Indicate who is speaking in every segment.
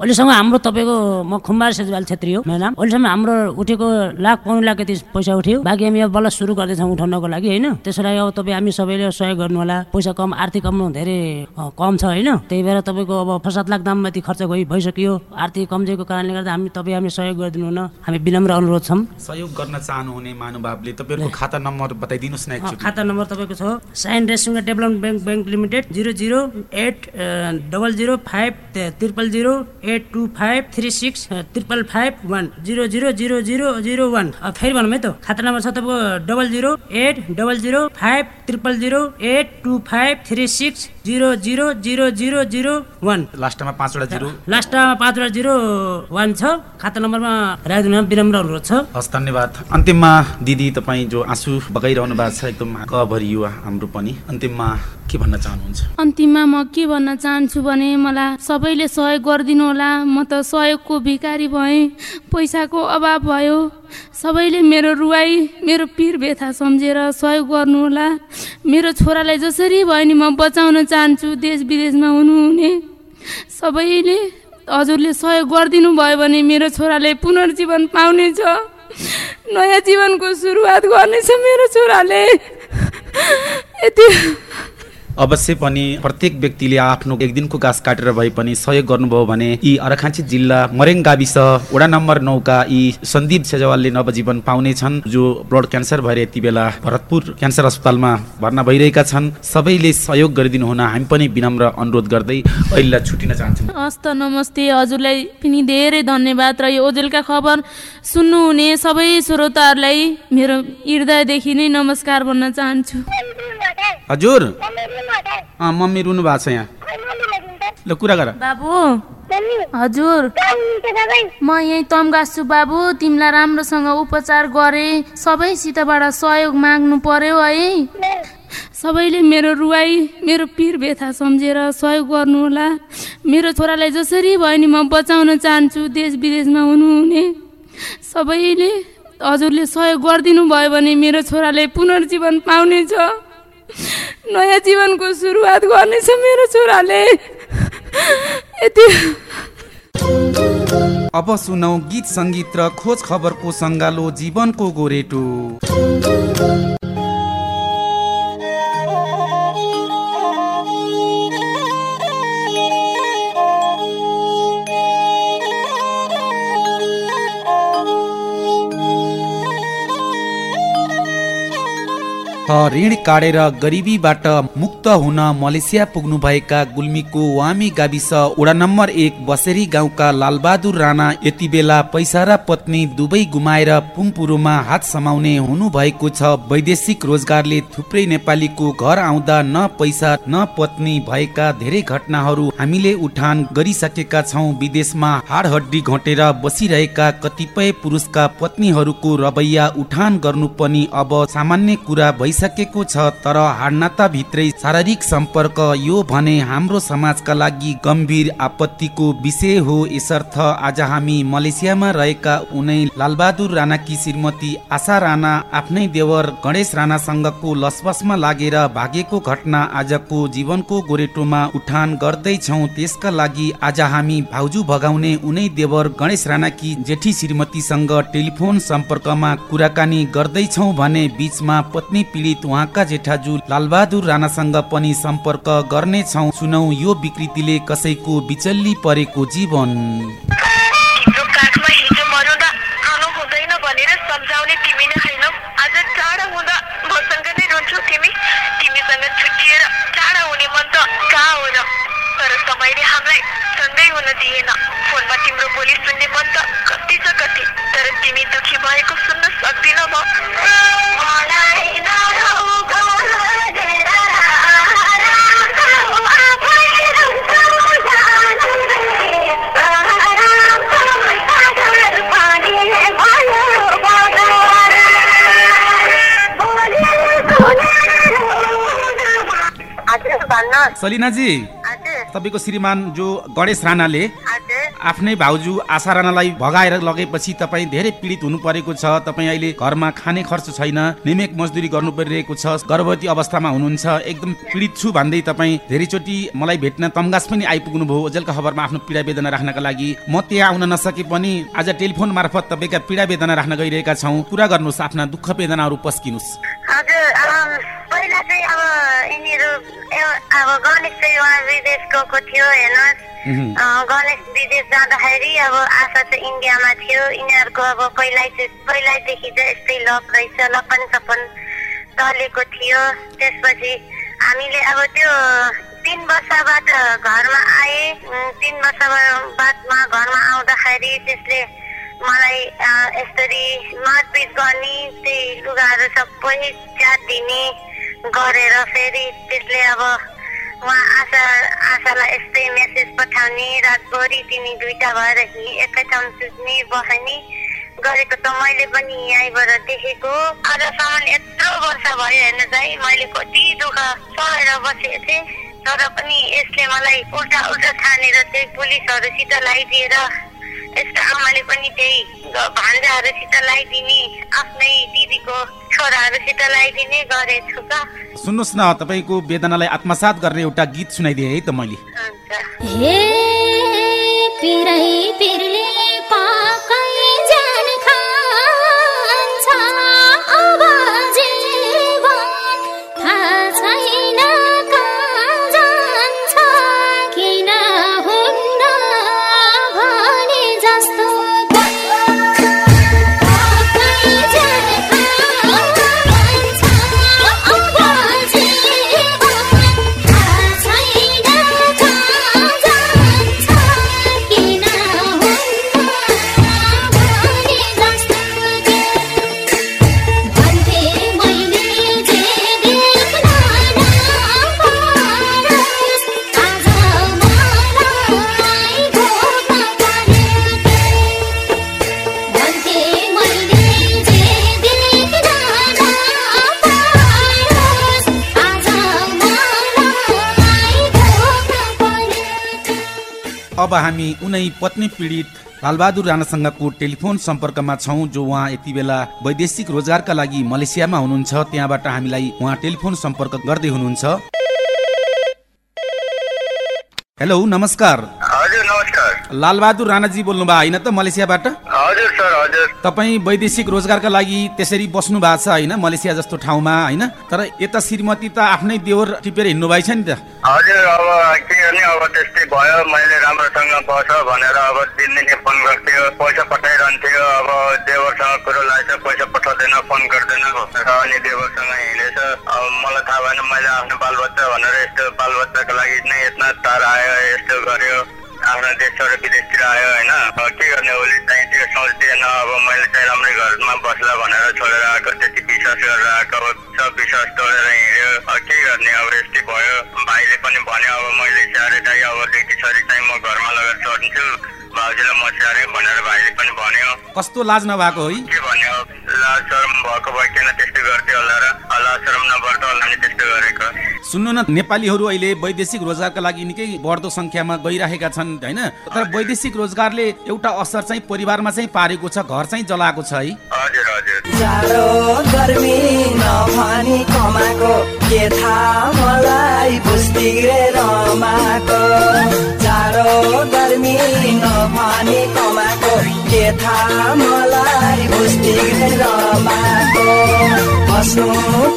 Speaker 1: अहिलेसम्म हाम्रो तपाईँको म खुम्बार सेजवाल छेत्री हो मेरो नाम अहिलेसम्म हाम्रो उठेको लाख पाउनु लाख यति पैसा उठ्यो। बाँकी हामी अब बल्ल सुरु गर्दैछौँ उठाउनको लागि होइन? त्यसको लागि अब तपाईँ हामी सबैले सहयोग गर्नु होला पैसा कम आर्थिक कम धेरै कम छ होइन? त्यही भएर तपाईँको अब छ सात लाख माथि खर्च गइ भइसक्यो। आर्थिक कमजोरीको कारणले गर्दा हामी तपाईँ हामी सहयोग गरिदिनु हुन हामी विनम्र अनुरोध छौँ।
Speaker 2: सहयोग गर्न चाहनुहुने महानुभावले तपाईँहरूको खाता नम्बर बताइदिनुहोस् न
Speaker 1: खाता नम्बर तपाईँको छ। Shine Resunga Development Bank Bank Limited zero zero eight double zero five triple zero eight two five three six triple five one zero zero zero zero zero one फेरि भनौँ है त खाता नम्बर छ तपाईँको double zero eight double zero five triple zero eight two five three six zero zero zero zero zero one
Speaker 2: लास्टमा पाँचवटा zero
Speaker 1: लास्टमा पाँचवटा जिरो वान छ खाता नम्बरमा राखिदिनु विनम्र अनुरोध छ।
Speaker 2: हस् धन्यवाद। अन्तिममा दिदी तपाईँ जो आँसु बगाइरहनु भएको छ एकदम क भरियो हाम्रो पनि। अन्तिममा के भन्न चाहनुहुन्छ?
Speaker 3: अन्तिममा म के भन्न चाहन्छु भने मलाई सबैले सहयोग गरिदिनु होला। म त सहयोगको भिकारी भएँ पैसाको अभाव भयो। सबैले मेरो रुवाई मेरो पिर व्यथा सम्झेर सहयोग गर्नुहोला मेरो छोरालाई जसरी भयो नि म बचाउन चाहन्छु। देश विदेशमा हुनुहुने सबैले हजुरले सहयोग गरिदिनु भयो भने मेरो छोराले पुनर्जीवन पाउनेछ। नयाँ जीवनको सुरुवात गर्नेछ मेरो छोराले। यति
Speaker 2: अवश्य पनि प्रत्येक व्यक्तिले आफ्नो एक दिनको घाँस काटेर भए पनि सहयोग गर्नुभयो भने यी अर्घाँची जिल्ला मरेङ गाविस वडा नम्बर नौका यी सन्दीप सेजवालले नवजीवन पाउने छन् जो ब्लड क्यान्सर भएर यति बेला भरतपुर क्यान्सर अस्पतालमा भर्ना भइरहेका छन्। सबैले सहयोग गरिदिनु हुन हामी पनि विनम्र अनुरोध गर्दै अहिलेलाई छुटिन चाहन्छौँ।
Speaker 3: हस्त नमस्ते हजुरलाई पनि धेरै धन्यवाद र यो ओजेलका खबर सुन्नुहुने सबै श्रोताहरूलाई मेरो हृदयदेखि नै नमस्कार भन्न चाहन्छु।
Speaker 2: हजुर। मम्मी रुनु भएको छ यहाँ। ल कुरा गर।
Speaker 3: बाबु। हजुर। म यहीँ तम्गास छु बाबु। तिमीलाई राम्रोसँग उपचार गरे। सबैसितबाट सहयोग माग्नु पर्यो है। सबैले मेरो रुवाई मेरो पिर व्यथा सम्झेर सहयोग गर्नुहोला मेरो छोरालाई जसरी भयो नि म बचाउन चाहन्छु देश विदेशमा हुनुहुने। सबैले हजुरले सहयोग गरिदिनु भयो भने मेरो छोराले पुनर्जीवन पाउनेछ। नयाँ जीवनको सुरुवात गर्नेछ मेरो छोराले।
Speaker 2: अब सुनौ गीत सङ्गीत र खोज खबरको सङ्गालो जीवनको गोरेटो। ऋण काटेर गरिबीबाट मुक्त हुन मलेसिया पुग्नुभएका गुल्मीको वामी गाविस वडा नम्बर एक बसेरी गाउँका लालबहादुर राणा यति बेला पैसा र पत्नी दुवै गुमाएर पुङपुरोमा हात समाउने हुनुभएको छ। वैदेशिक रोजगारले थुप्रै नेपालीको घर आउँदा न पैसा न पत्नी भएका धेरै घटनाहरू हामीले उठान गरिसकेका छौँ। विदेशमा हाड हड्डी घटेर बसिरहेका कतिपय पुरुषका पत्नीहरूको रवैया उठान गर्नु पनि अब सामान्य कुरा भइसकेको छ तर हाडनाता भित्रै शारीरिक सम्पर्क यो भने हाम्रो समाजका लागि गम्भीर आपत्तिको विषय हो। यसर्थ आज हामी मलेसियामा रहेका उनै लालबहादुर राणाकी श्रीमती आशा राणा आफ्नै देवर गणेश राणासँगको लसबसमा लागेर भागेको घटना आजको जीवनको गोरेटोमा उठान गर्दैछौँ। त्यसका लागि आज हामी भाउजू भगाउने उनै देवर गणेश राणाकी जेठी श्रीमतीसँग टेलिफोन सम्पर्कमा कुराकानी गर्दैछौँ भने बीचमा पत्नी पीडित उहाँका जेठाजु लालबहादुर राणासँग पनि सम्पर्क गर्नेछौँ सुनौ यो विकृतिले कसैको बिचल्ली परेको जीवन।
Speaker 4: तिम्रो बोली सुन्ने मन त कति छ कति। तर तिमी दुखी भएको
Speaker 2: सलिनाजी तपाईँको श्रीमान जो गणेश राणाले आफ्नै भाउजू आशा राणालाई भगाएर लगेपछि तपाईँ धेरै पीडित हुनु परेको छ तपाईँ अहिले घरमा खाने खर्च छैन निमेक मजदुरी गर्नु परिरहेको छ गर्भवती अवस्थामा हुनुहुन्छ एकदम पीडित छु भन्दै तपाईँ धेरैचोटि मलाई भेट्न तमगास पनि आइपुग्नु भयो ओजेलका खबरमा आफ्नो पीडा वेदना राख्नका लागि म त्यहाँ आउन नसके पनि आज टेलिफोन मार्फत तपाईँका पीडा वेदना राख्न गइरहेका छौँ। कुरा गर्नुहोस् आफ्ना दुःख वेदनाहरू पस्किनुहोस्।
Speaker 4: पहिला चाहिँ अब यिनीहरू अब गणेश चाहिँ उहाँ विदेश गएको थियो हेर्नुहोस् गणेश विदेश जाँदाखेरि अब आशा चाहिँ इन्डियामा थियो यिनीहरूको अब पहिल्यै चाहिँ पहिल्यैदेखि चाहिँ यस्तै लप रहेछ लपन सपन चलेको थियो त्यसपछि हामीले अब त्यो तिन वर्षबाट घरमा आए तिन वर्ष बादमा घरमा आउँदाखेरि त्यसले मलाई यसरी मारपिट गर्ने त्यही लुगाहरू सबै च्यात दिने गरेर फेरि त्यसले अब उहाँ आशा आशालाई यस्तै मेसेज पठाउने रातभरि तिमी दुइटा भएर एकै ठाउँ सुत्ने बस्ने गरेको त मैले पनि यहीँबाट देखेको। आजसम्म यत्रो वर्ष भयो हेर्नुहोस् है मैले कति दुःख सहेर बसेको थिएँ तर पनि यसले मलाई उल्टा उल्टा छानेर चाहिँ पुलिसहरूसित लगाइदिएर यस्तो आमाले पनि त्यही ग- भान्जाहरूसित लगाइदिने आफ्नै दिदीको छोराहरूसित लगाइदिने गरेछु त।
Speaker 2: सुन्नुहोस् न तपाईँको वेदनालाई आत्मसात गर्ने एउटा गीत सुनाइदिएँ है त मैले।
Speaker 5: अब
Speaker 2: हामी उनै पत्नी पीडित लालबहादुर राणासँगको टेलिफोन सम्पर्कमा छौँ जो उहाँ यति बेला वैदेशिक रोजगारका लागि मलेसियामा हुनुहुन्छ। त्यहाँबाट हामीलाई उहाँ टेलिफोन सम्पर्क गर्दै हुनुहुन्छ। हेलो नमस्कार।
Speaker 6: हजुर नमस्कार।
Speaker 2: लालबहादुर राणाजी बोल्नुभयो होइन त मलेसियाबाट?
Speaker 6: हजुर सर हजुर।
Speaker 2: तपाईँ वैदेशिक रोजगारका लागि त्यसरी बस्नु भएको छ होइन मलेसिया जस्तो ठाउँमा होइन? तर यता श्रीमती त आफ्नै देवर टिपेर हिँड्नु भएछ नि त।
Speaker 6: हजुर अब के गर्ने अब त्यस्तै भयो मैले राम्रोसँग बस भनेर अब दिनदिनै फोन गर्थ्यो पैसा पठाइरहन्थ्यो अब देवरसँग कुरो लागेछ पैसा पठाउँदैन फोन गर्दैन अनि देवरसँग हिँडेछ। अब मलाई थाहा भएन मैले आफ्नो बालबच्चा भनेर यस्तो बालबच्चाको लागि नै यत्न तार आयो यस्तो गर्यो। आफ्नो देश छोडेर विदेशतिर आयो होइन अब के गर्ने उसले चाहिँ त्यो सोच्दिएन अब मैले चाहिँ राम्रै घरमा बस्ला भनेर छोडेर आएको त्यति विश्वास गरेर आएको अब सब विश्वास तोडेर हिँड्यो। के गर्ने? अब यस्तै भयो। भाइले पनि भन्यो अब मैले स्याहारे दाइ अब दुई छोरी चाहिँ म घरमा लगेर छोड्छु भाउजूलाई म स्याहारे भनेर भाइले पनि भन्यो।
Speaker 2: कस्तो लाज नभएको है?
Speaker 6: के भन्यो? लाज शरम भएको भए किन त्यस्तो गर्थ्यो होला र?
Speaker 2: सुन्नु न नेपालीहरू अहिले वैदेशिक रोजगारका लागि निकै बढ्दो संख्यामा गइरहेका छन् होइन? तर वैदेशिक रोजगारले एउटा असर चाहिँ परिवारमा चाहिँ पारेको छ घर चाहिँ जलाएको छ है?
Speaker 6: हजुर हजुर।
Speaker 7: जाडो गर्मी नभनी के थाहा मलाई के थाहा मलाई बुस्तिरे रमाएको बस्नु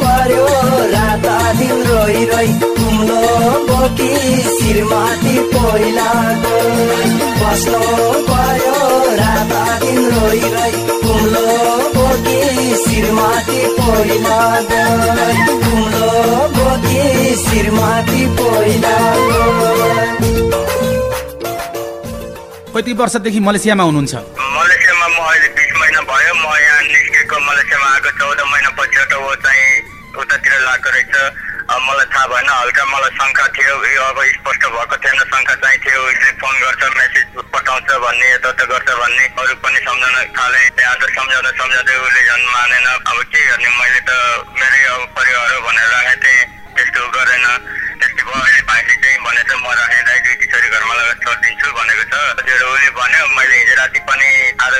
Speaker 7: पर्यो रात दिन रोइ रोइ कुम्लो बोकी श्रीमती पहिलाको। बस्नु पर्यो रात दिन रोइ रोइ कुम्लो बोकी श्रीमती पहिलाको। कुम्लो बोकी श्रीमती पहिलाको।
Speaker 2: कति वर्षदेखि मलेसियामा हुनुहुन्छ?
Speaker 6: मलेसियामा म अहिले बिस महिना भयो। म यहाँ निस्केको मलेसियामा आएको चौध महिना ऊ चाहिँ उतातिर लागेको रहेछ। मलाई थाहा भएन। हल्का मलाई शङ्का थियो। यो अब स्पष्ट भएको थिएन। शङ्का चाहिँ थियो। उसले फोन गर्छ मेसेज पठाउँछ भन्ने यता गर्छ भन्ने। अरू पनि सम्झाउन थाले। त्यहाँ त सम्झाउँदा सम्झाउँदै उसले झन् मानेन। अब के गर्ने? मैले त त्यस्तै भयो अहिले भाइले चाहिँ भनेछ म राखेँ दाइ दुई छोरी घरमा लगेर छोडिदिन्छु भनेको छ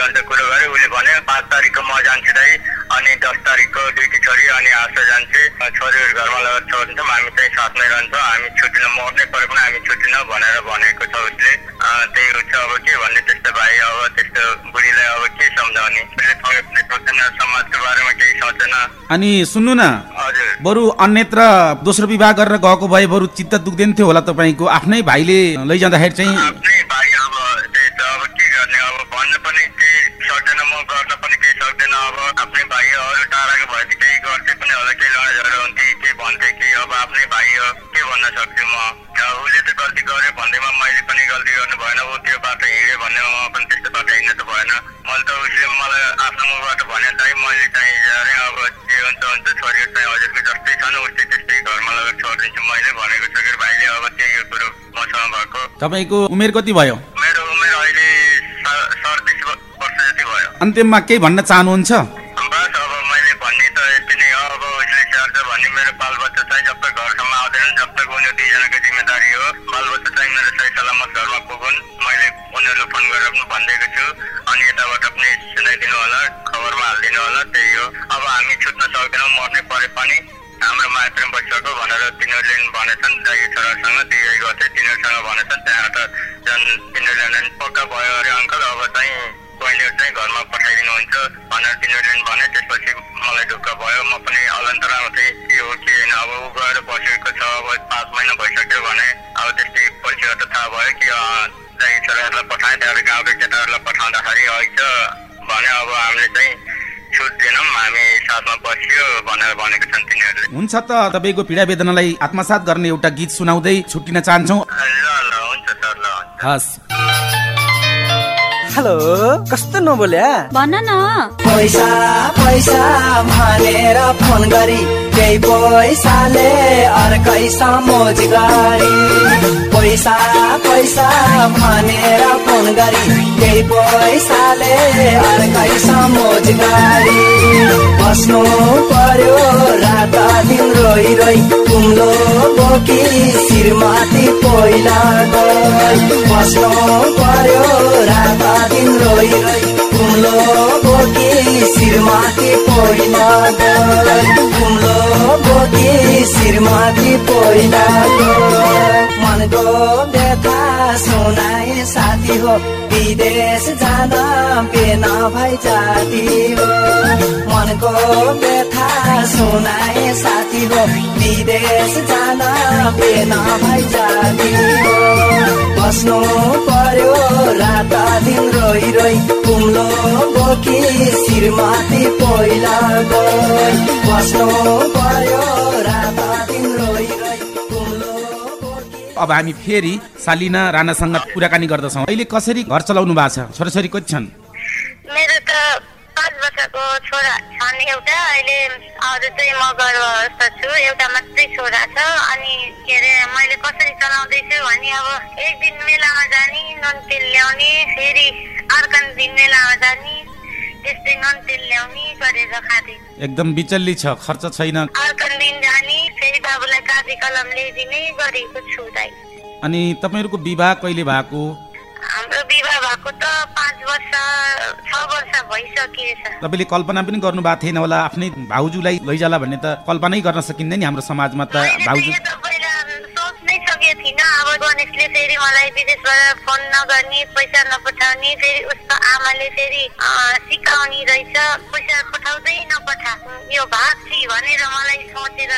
Speaker 6: हजुर उसले उसले भन्यो पाँच तारिकको म जान्छु दाइ अनि दस तारिकको दुईटी छोरी अनि आशा जान्छे। छोरीहरू घरमा लगेर छोडिन्छौँ हामी चाहिँ साथमै रहन्छौँ। हामी छुट्टिन मर्नै परे पनि हामी छुट्टिन भनेर भनेको छ उसले। त्यही हुन्छ अब के भन्ने त्यस्तो भाइ अब त्यस्तो बुढीलाई अब के सम्झाउने? उसले पनि सोच्दैन समाजको बारेमा केही सोचेन
Speaker 2: अनि सुन्नु न
Speaker 6: हजुर।
Speaker 2: बरु अन्यत्र दोस्रो विवाह गरेर गएको भए बरु चित्त दुख्दैन थियो होला तपाईँको। आफ्नै भाइले लैजाँदाखेरि चाहिँ
Speaker 6: आफ्नै भाइ अब त्यही त अब के गर्ने अब भन्न पनि केही सक्दैन म गर्न पनि केही सक्दैन अब आफ्नै भाइ हो, अरू टाढाको भए त केही गर्थे पनि होला केही लडाइँ झगडा हुन्थे के भन्थे कि अब हो के भन्न सक्छु म? उसले त गल्ती गर्यो भन्दैमा मैले पनि गल्ती गर्नु भएन ऊ त्यो बाटो हिँड्यो भन्नेमा म पनि त्यस्तो बाटो हिँड्नु त भएन। मैले त उसले मलाई आफ्नो मुखबाट भने चाहिँ मैले चाहिँ अरे अब जे हुन्छ हुन्छ छोरीहरू चाहिँ हजुरको जस्तै छन् उस्तै त्यस्तै घरमा लगेर छोडिदिन्छु मैले भनेको छु कि भाइले अब त्यही हो कुरो मसँग भएको।
Speaker 2: तपाईँको उमेर कति भयो?
Speaker 6: मेरो उमेर अहिले सडतिस वर्ष जति भयो।
Speaker 2: अन्त्यमा केही भन्न चाहनुहुन्छ?
Speaker 6: सक्दैनौँ मर्नै परे पनि हाम्रो माया प्रेम बसिसक्यो भनेर तिनीहरूले भनेछन् दाइ छोरासँग दिए गर्थे तिनीहरूसँग भनेछन् त्यहाँबाट झन् तिनीहरूले पक्का भयो अरे अङ्कल अब चाहिँ बहिनीहरू चाहिँ घरमा पठाइदिनुहुन्छ भनेर तिनीहरूले भने त्यसपछि मलाई ढुक्क भयो म पनि अलन्तरामा थिएँ के हो के होइन अब ऊ गएर बसेको छ अब पाँच महिना भइसक्यो भने अब त्यस्तै पछिबाट थाहा भयो कि दाइ छोराहरूलाई पठाएँ त्यहाँबाट गाउँको केटाहरूलाई पठाउँदाखेरि अघि भने अब हामीले चाहिँ छुट दिनौँ हामी साथमा बसियो भनेर भनेको छन् तिनीहरूले।
Speaker 2: हुन्छ त तपाईँको पीडा वेदनालाई आत्मसात गर्ने एउटा गीत सुनाउँदै छुट्टिन चाहन्छौँ।
Speaker 6: ल ल हुन्छ सर ल हुन्छ।
Speaker 2: हस्।
Speaker 7: हेलो कस्तो नबोल्या?
Speaker 3: भन न।
Speaker 7: पैसा पैसा भनेर फोन गरी केही पैसाले अर्कै समोज गरी। पैसा पैसा भनेर फोन गरी। केही पैसाले अर्कै समोज गरी बस्नु पर्यो रात दिन रोइ रोइ कुम्लो बोकी शिरमाथि पहिला बस्नु पर्यो रात दिन रोइ रोइ कुम्लो बोकी शिरमाथि पहिला कुम्लो बोकी शिरमाथि पहिला मनको व्यथा सुनाए साथी हो। विदेश जान पेना भई जाती हो। मनको व्यथा सुनाए साथी हो। विदेश जान पेना भई जाती हो। बस्नु पर्यो रात दिन रोइ रोइ। कुम्लो बोकी शिरमाथि पहिला गई बस्नु पर्यो
Speaker 2: अब हामी फेरि सालिना राणासँग कुराकानी गर्दछौँ। अहिले कसरी घर चलाउनु भएको छ? छोराछोरी कति छन्?
Speaker 4: मेरो त पाँच वर्षको छोरा छन् एउटा। अहिले अरू चाहिँ म गर्भस्थ छु। एउटा मात्रै छोरा छ। अनि के अरे मैले कसरी चलाउँदैछु भने अब एक दिन मेलामा जाने नुन तेल ल्याउने फेरि अर्को दिन मेलामा जाने
Speaker 2: एकदम बिचल्ली छ खर्च छैन। अनि तपाईँहरूको विवाह कहिले भएको?
Speaker 4: हाम्रो विवाह भएको त पाँच वर्ष छ वर्ष भइसकिएछ
Speaker 2: तपाईँले कल्पना पनि गर्नु भएको थिएन होला आफ्नै भाउजूलाई लैजाला भन्ने त कल्पनै गर्न सकिँदैन नि हाम्रो समाजमा त भाउजू।
Speaker 4: गणेशले फेरि मलाई विदेशबाट फोन नगर्ने पैसा नपठाउने फेरि उसको आमाले फेरि सिकाउने रहेछ। पैसा पठाउँदै नपठा। यो भाग भनेर मलाई सोचेर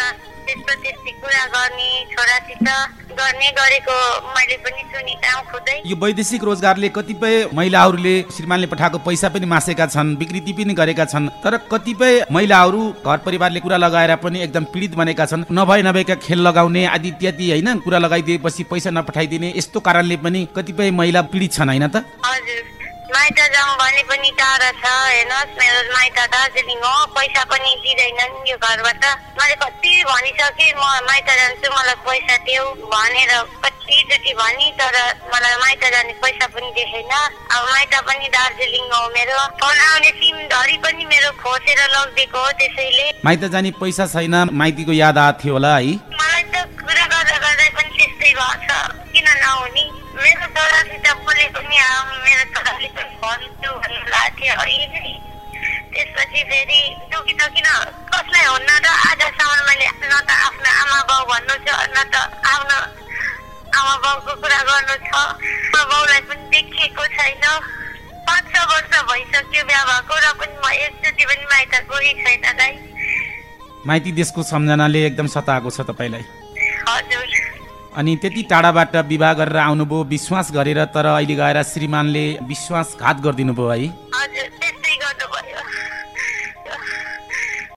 Speaker 4: त्यसको त्यस्तै कुरा गर्ने छोरासित गर्ने गरेको मैले पनि सुनि काम खुदै।
Speaker 2: यो वैदेशिक रोजगारले कतिपय महिलाहरूले श्रीमानले पठाएको पैसा पनि मासेका छन् विकृति पनि गरेका छन् तर कतिपय महिलाहरू घर परिवारले कुरा लगाएर पनि एकदम पीडित बनेका छन्। नभए नभएका खेल लगाउने आदि इत्यादि होइन? कुरा लगाइदिएपछि पैसा नपठाइदिने यस्तो कारणले पनि कतिपय महिला पीडित छन् होइन त?
Speaker 4: हजुर। माइत जाउँ भने पनि टाढा छ हेर्नुहोस् मेरो माइत दार्जिलिङ हो पैसा पनि दिँदैनन् यो घरबाट। मैले कति भनिसकेँ म माइत जान्छु मलाई पैसा देऊ भनेर कतिचोटि भने तर मलाई माइत जाने पैसा पनि देखेन। अब माइत पनि दार्जिलिङ हो मेरो। फोन आउने सिम धरी पनि मेरो खोसेर लगिदिएको हो त्यसैले।
Speaker 2: माइत जाने पैसा छैन माइतीको याद आएको थियो होला है।
Speaker 4: मलाई त कुरा गर्दा गर्दै पनि त्यस्तै भएको छ। किन नहुने? मेरो छोरासित बोले पनि अब मेरो छोराले पनि भन्छु भन्नु लाग्थ्यो अहिले पछि फेरि दुखी त किन कसलाई हुन्न र आजसम्म मैले न त आफ्नो आमा बाउ भन्नु छ न त आफ्नो आमा बाउको कुरा गर्नु छ आमा बाउलाई पनि देखिएको छैन पाँच छ वर्ष भइसक्यो बिहा भएको र पनि म एकचोटि पनि माइत गएको छैन दाइ
Speaker 2: माइती देशको सम्झनाले एकदम सताएको छ तपाईँलाई।
Speaker 4: हजुर
Speaker 2: अनि त्यति टाढाबाट विवाह गरेर आउनुभयो विश्वास गरेर तर अहिले गएर श्रीमानले विश्वासघात गरिदिनु भयो है।